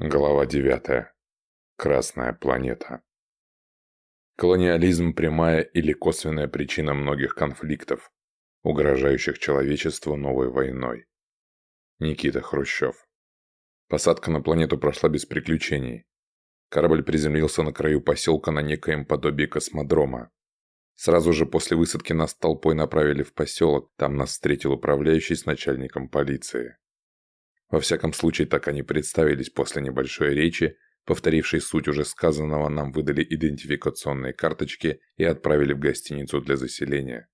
Глава 9. Красная планета. Колониализм – прямая или косвенная причина многих конфликтов, угрожающих человечеству новой войной. Никита Хрущев. Посадка на планету прошла без приключений. Корабль приземлился на краю поселка на некоем подобии космодрома. Сразу же после высадки нас толпой направили в поселок, там нас встретил управляющий с начальником полиции. Во всяком случае, так они представились после небольшой речи, повторившей суть уже сказанного, нам выдали идентификационные карточки и отправили в гостиницу для заселения.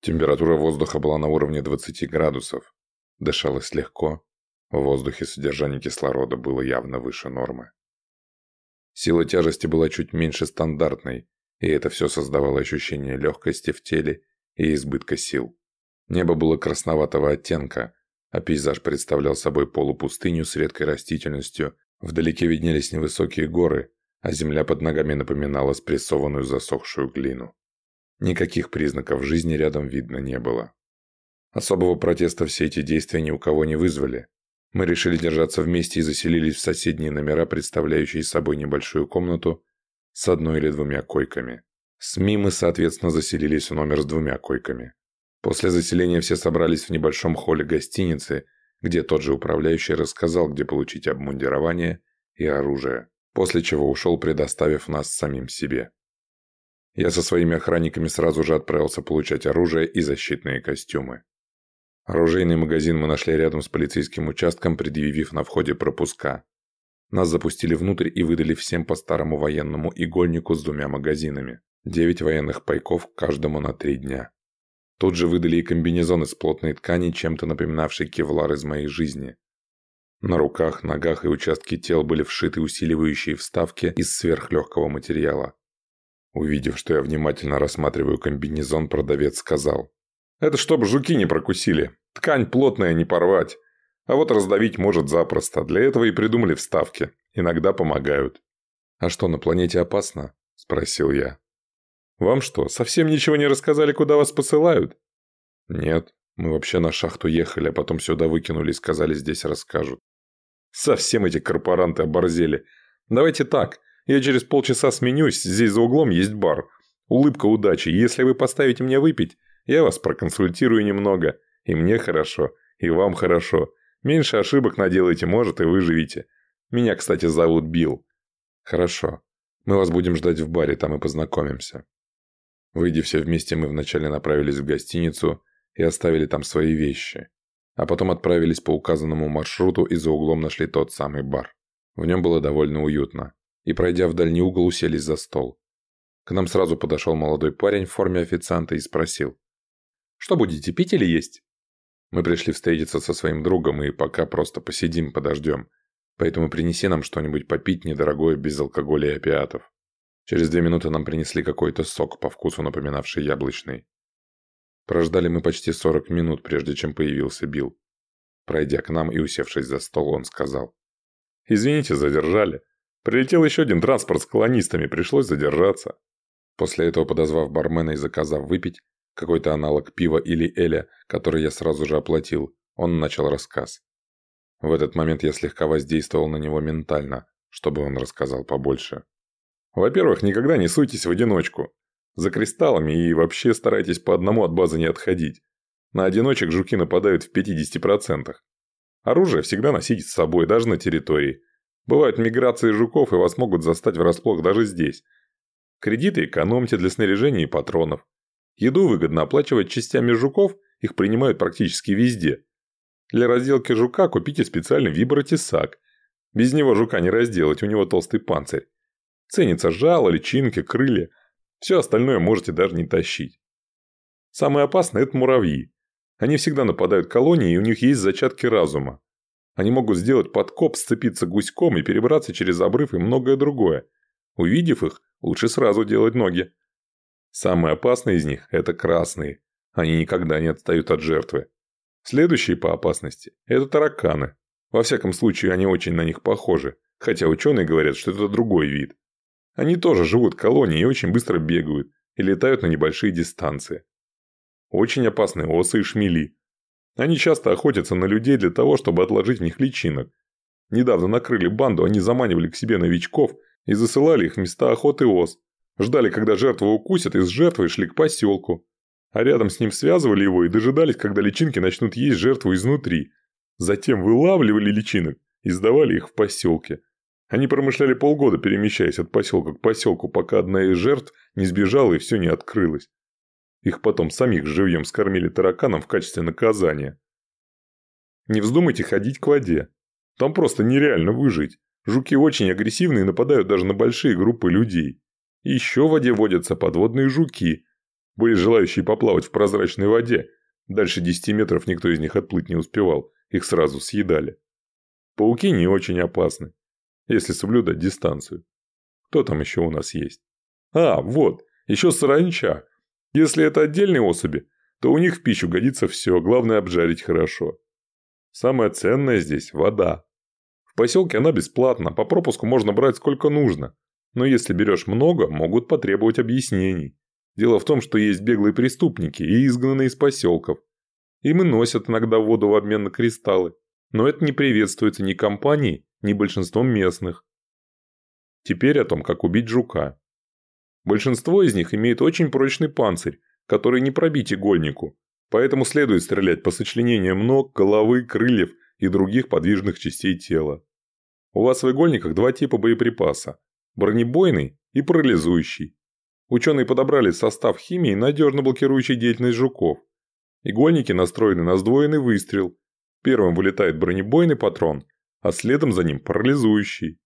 Температура воздуха была на уровне 20 градусов. Дышалось легко. В воздухе содержание кислорода было явно выше нормы. Сила тяжести была чуть меньше стандартной, и это все создавало ощущение легкости в теле и избытка сил. Небо было красноватого оттенка, а пейзаж представлял собой полупустыню с редкой растительностью, вдалеке виднелись невысокие горы, а земля под ногами напоминала спрессованную засохшую глину. Никаких признаков жизни рядом видно не было. Особого протеста все эти действия ни у кого не вызвали. Мы решили держаться вместе и заселились в соседние номера, представляющие собой небольшую комнату с одной или двумя койками. СМИ мы, соответственно, заселились в номер с двумя койками. После заселения все собрались в небольшом холле гостиницы, где тот же управляющий рассказал, где получить обмундирование и оружие, после чего ушел, предоставив нас самим себе. Я со своими охранниками сразу же отправился получать оружие и защитные костюмы. Оружейный магазин мы нашли рядом с полицейским участком, предъявив на входе пропуска. Нас запустили внутрь и выдали всем по старому военному игольнику с двумя магазинами. Девять военных пайков каждому на три дня. Тут же выдали и комбинезон из плотной ткани, чем-то напоминавший кевлар из моей жизни. На руках, ногах и участке тел были вшиты усиливающие вставки из сверхлегкого материала. Увидев, что я внимательно рассматриваю комбинезон, продавец сказал. «Это чтобы жуки не прокусили. Ткань плотная, не порвать. А вот раздавить может запросто. Для этого и придумали вставки. Иногда помогают». «А что, на планете опасно?» – спросил я. Вам что, совсем ничего не рассказали, куда вас посылают? Нет, мы вообще на шахту ехали, а потом сюда выкинули и сказали, здесь расскажут. Совсем эти корпоранты оборзели. Давайте так, я через полчаса сменюсь, здесь за углом есть бар. Улыбка удачи, если вы поставите мне выпить, я вас проконсультирую немного. И мне хорошо, и вам хорошо. Меньше ошибок наделайте, может, и выживете. Меня, кстати, зовут Билл. Хорошо. Мы вас будем ждать в баре, там и познакомимся. Выйдя все вместе, мы вначале направились в гостиницу и оставили там свои вещи. А потом отправились по указанному маршруту и за углом нашли тот самый бар. В нем было довольно уютно. И пройдя в дальний угол, уселись за стол. К нам сразу подошел молодой парень в форме официанта и спросил. «Что будете, пить или есть?» Мы пришли встретиться со своим другом и пока просто посидим, подождем. Поэтому принеси нам что-нибудь попить недорогое, без алкоголя и опиатов. Через две минуты нам принесли какой-то сок, по вкусу напоминавший яблочный. Прождали мы почти 40 минут, прежде чем появился Билл. Пройдя к нам и усевшись за стол, он сказал. «Извините, задержали. Прилетел еще один транспорт с колонистами, пришлось задержаться». После этого, подозвав бармена и заказав выпить, какой-то аналог пива или эля, который я сразу же оплатил, он начал рассказ. В этот момент я слегка воздействовал на него ментально, чтобы он рассказал побольше. Во-первых, никогда не суйтесь в одиночку. За кристаллами и вообще старайтесь по одному от базы не отходить. На одиночек жуки нападают в 50%. Оружие всегда носите с собой, даже на территории. Бывают миграции жуков, и вас могут застать врасплох даже здесь. Кредиты экономьте для снаряжения и патронов. Еду выгодно оплачивать частями жуков, их принимают практически везде. Для разделки жука купите специальный вибротесак. Без него жука не разделать, у него толстый панцирь. Ценится жало, личинки, крылья. Все остальное можете даже не тащить. Самое опасное – это муравьи. Они всегда нападают колонии, и у них есть зачатки разума. Они могут сделать подкоп, сцепиться гуськом и перебраться через обрыв и многое другое. Увидев их, лучше сразу делать ноги. Самые опасные из них – это красные. Они никогда не отстают от жертвы. Следующие по опасности – это тараканы. Во всяком случае, они очень на них похожи, хотя ученые говорят, что это другой вид. Они тоже живут в колонии и очень быстро бегают и летают на небольшие дистанции. Очень опасны осы и шмели. Они часто охотятся на людей для того, чтобы отложить в них личинок. Недавно накрыли банду, они заманивали к себе новичков и засылали их в места охоты ос. Ждали, когда жертву укусят, и с жертвой шли к поселку. А рядом с ним связывали его и дожидались, когда личинки начнут есть жертву изнутри. Затем вылавливали личинок и сдавали их в поселке. Они промышляли полгода, перемещаясь от поселка к поселку, пока одна из жертв не сбежала и все не открылось. Их потом самих живьем скормили тараканам в качестве наказания. Не вздумайте ходить к воде. Там просто нереально выжить. Жуки очень агрессивны и нападают даже на большие группы людей. И еще в воде водятся подводные жуки. Были желающие поплавать в прозрачной воде. Дальше 10 метров никто из них отплыть не успевал. Их сразу съедали. Пауки не очень опасны, если соблюдать дистанцию. Кто там еще у нас есть? А, вот, еще саранча. Если это отдельные особи, то у них в пищу годится все, главное обжарить хорошо. Самое ценное здесь – вода. В поселке она бесплатна, по пропуску можно брать сколько нужно. Но если берешь много, могут потребовать объяснений. Дело в том, что есть беглые преступники и изгнанные из поселков. Им и носят иногда воду в обмен на кристаллы. Но это не приветствуется ни компанией, ни большинством местных. Теперь о том, как убить жука. Большинство из них имеет очень прочный панцирь, который не пробить игольнику, Поэтому следует стрелять по сочленениям ног, головы, крыльев и других подвижных частей тела. У вас в игольниках два типа боеприпаса – бронебойный и парализующий. Ученые подобрали состав химии, надежно блокирующий деятельность жуков. Игольники настроены на сдвоенный выстрел. Первым вылетает бронебойный патрон, а следом за ним парализующий.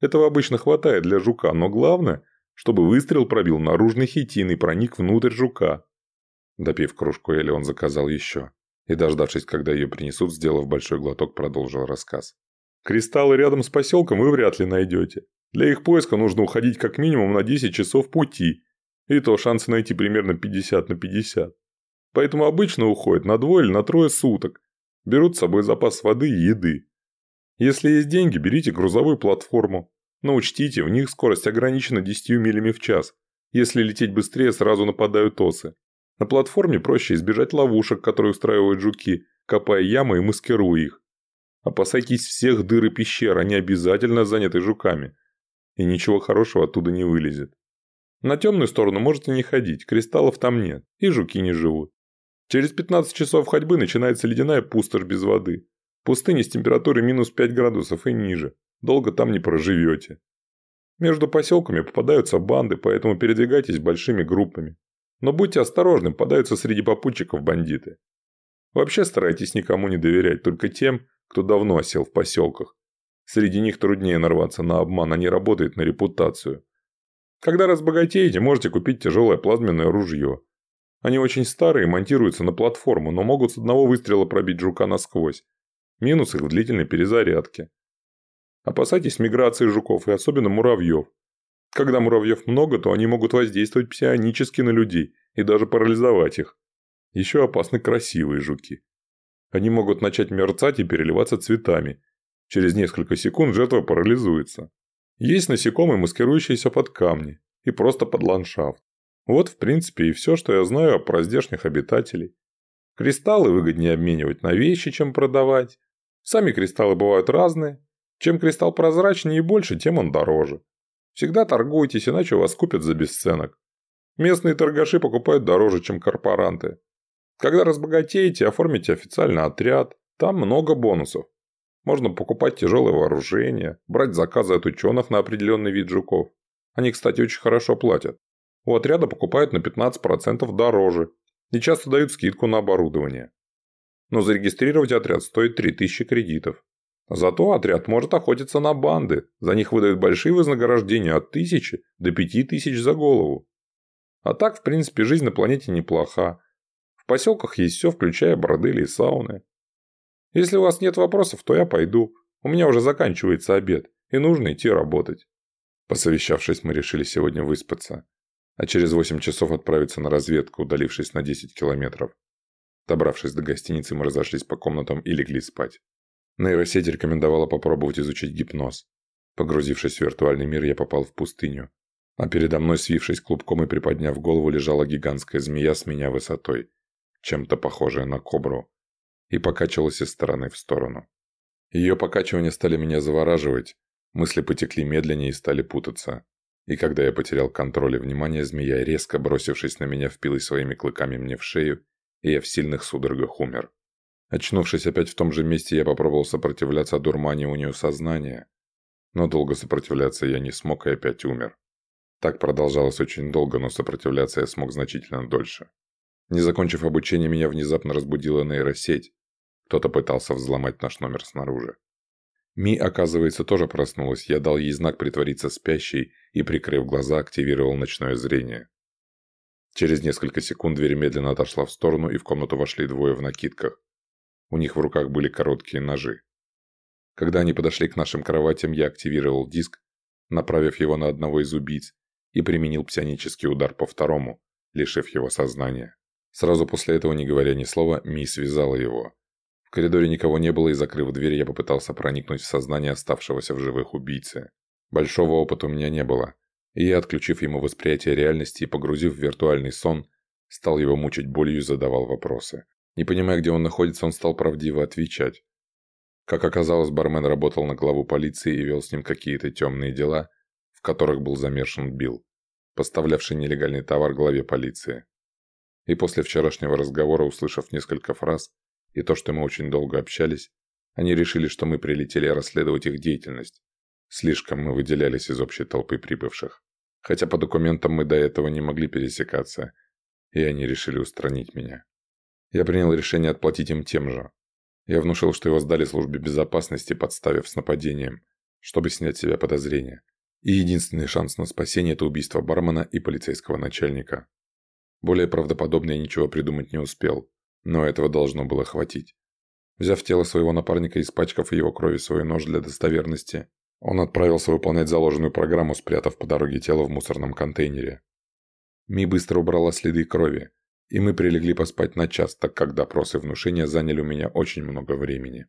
Этого обычно хватает для жука, но главное, чтобы выстрел пробил наружный хитин и проник внутрь жука. Допив кружку Эли, он заказал еще. И, дождавшись, когда ее принесут, сделав большой глоток, продолжил рассказ. «Кристаллы рядом с поселком вы вряд ли найдете. Для их поиска нужно уходить как минимум на 10 часов пути. И то шансы найти примерно 50 на 50. Поэтому обычно уходят на двое или на трое суток. Берут с собой запас воды и еды. Если есть деньги, берите грузовую платформу. Но учтите, в них скорость ограничена 10 милями в час. Если лететь быстрее, сразу нападают осы. На платформе проще избежать ловушек, которые устраивают жуки, копая ямы и маскируя их. Опасайтесь всех дыр и пещер, они обязательно заняты жуками. И ничего хорошего оттуда не вылезет. На темную сторону можете не ходить, кристаллов там нет, и жуки не живут. Через 15 часов ходьбы начинается ледяная пустошь без воды. Пустыня с температурой минус 5 градусов и ниже. Долго там не проживете. Между поселками попадаются банды, поэтому передвигайтесь большими группами. Но будьте осторожны, попадаются среди попутчиков бандиты. Вообще старайтесь никому не доверять, только тем, кто давно осел в поселках. Среди них труднее нарваться на обман, они работают на репутацию. Когда разбогатеете, можете купить тяжелое плазменное ружье. Они очень старые, монтируются на платформу, но могут с одного выстрела пробить жука насквозь. Минус их длительной перезарядке. Опасайтесь миграции жуков и особенно муравьев. Когда муравьев много, то они могут воздействовать псионически на людей и даже парализовать их. Еще опасны красивые жуки. Они могут начать мерцать и переливаться цветами. Через несколько секунд жертва парализуется. Есть насекомые, маскирующиеся под камни и просто под ландшафт. Вот, в принципе, и все, что я знаю про здешних обитателей. Кристаллы выгоднее обменивать на вещи, чем продавать. Сами кристаллы бывают разные. Чем кристалл прозрачнее и больше, тем он дороже. Всегда торгуйтесь, иначе вас купят за бесценок. Местные торгаши покупают дороже, чем корпоранты. Когда разбогатеете, оформите официальный отряд. Там много бонусов. Можно покупать тяжелое вооружение, брать заказы от ученых на определенный вид жуков. Они, кстати, очень хорошо платят. У отряда покупают на 15% дороже и часто дают скидку на оборудование. Но зарегистрировать отряд стоит 3000 кредитов. Зато отряд может охотиться на банды, за них выдают большие вознаграждения от тысячи до пяти тысяч за голову. А так, в принципе, жизнь на планете неплоха. В поселках есть все, включая бордели и сауны. Если у вас нет вопросов, то я пойду. У меня уже заканчивается обед, и нужно идти работать. Посовещавшись, мы решили сегодня выспаться, а через восемь часов отправиться на разведку, удалившись на 10 километров. Добравшись до гостиницы, мы разошлись по комнатам и легли спать. Нейросеть рекомендовала попробовать изучить гипноз. Погрузившись в виртуальный мир, я попал в пустыню. А передо мной, свившись клубком и приподняв голову, лежала гигантская змея с меня высотой, чем-то похожая на кобру, и покачивалась из стороны в сторону. Ее покачивания стали меня завораживать, мысли потекли медленнее и стали путаться. И когда я потерял контроль и внимание, змея, резко бросившись на меня, впилась своими клыками мне в шею, и я в сильных судорогах умер. Очнувшись опять в том же месте, я попробовал сопротивляться нее сознания. Но долго сопротивляться я не смог и опять умер. Так продолжалось очень долго, но сопротивляться я смог значительно дольше. Не закончив обучение, меня внезапно разбудила нейросеть. Кто-то пытался взломать наш номер снаружи. Ми, оказывается, тоже проснулась. Я дал ей знак притвориться спящей и, прикрыв глаза, активировал ночное зрение. Через несколько секунд дверь медленно отошла в сторону, и в комнату вошли двое в накидках. У них в руках были короткие ножи. Когда они подошли к нашим кроватям, я активировал диск, направив его на одного из убийц, и применил псионический удар по второму, лишив его сознания. Сразу после этого, не говоря ни слова, Ми связала его. В коридоре никого не было, и, закрыв дверь, я попытался проникнуть в сознание оставшегося в живых убийцы. Большого опыта у меня не было, и я, отключив ему восприятие реальности и погрузив в виртуальный сон, стал его мучить болью и задавал вопросы. Не понимая, где он находится, он стал правдиво отвечать. Как оказалось, бармен работал на главу полиции и вел с ним какие-то темные дела, в которых был замешан Билл, поставлявший нелегальный товар главе полиции. И после вчерашнего разговора, услышав несколько фраз и то, что мы очень долго общались, они решили, что мы прилетели расследовать их деятельность. Слишком мы выделялись из общей толпы прибывших. Хотя по документам мы до этого не могли пересекаться, и они решили устранить меня. Я принял решение отплатить им тем же. Я внушил, что его сдали службе безопасности, подставив с нападением, чтобы снять с себя подозрения. И единственный шанс на спасение – это убийство бармена и полицейского начальника. Более правдоподобно я ничего придумать не успел, но этого должно было хватить. Взяв тело своего напарника и испачкав его крови свой нож для достоверности, он отправился выполнять заложенную программу, спрятав по дороге тело в мусорном контейнере. Ми быстро убрала следы крови, и мы прилегли поспать на час, так как допросы и внушения заняли у меня очень много времени.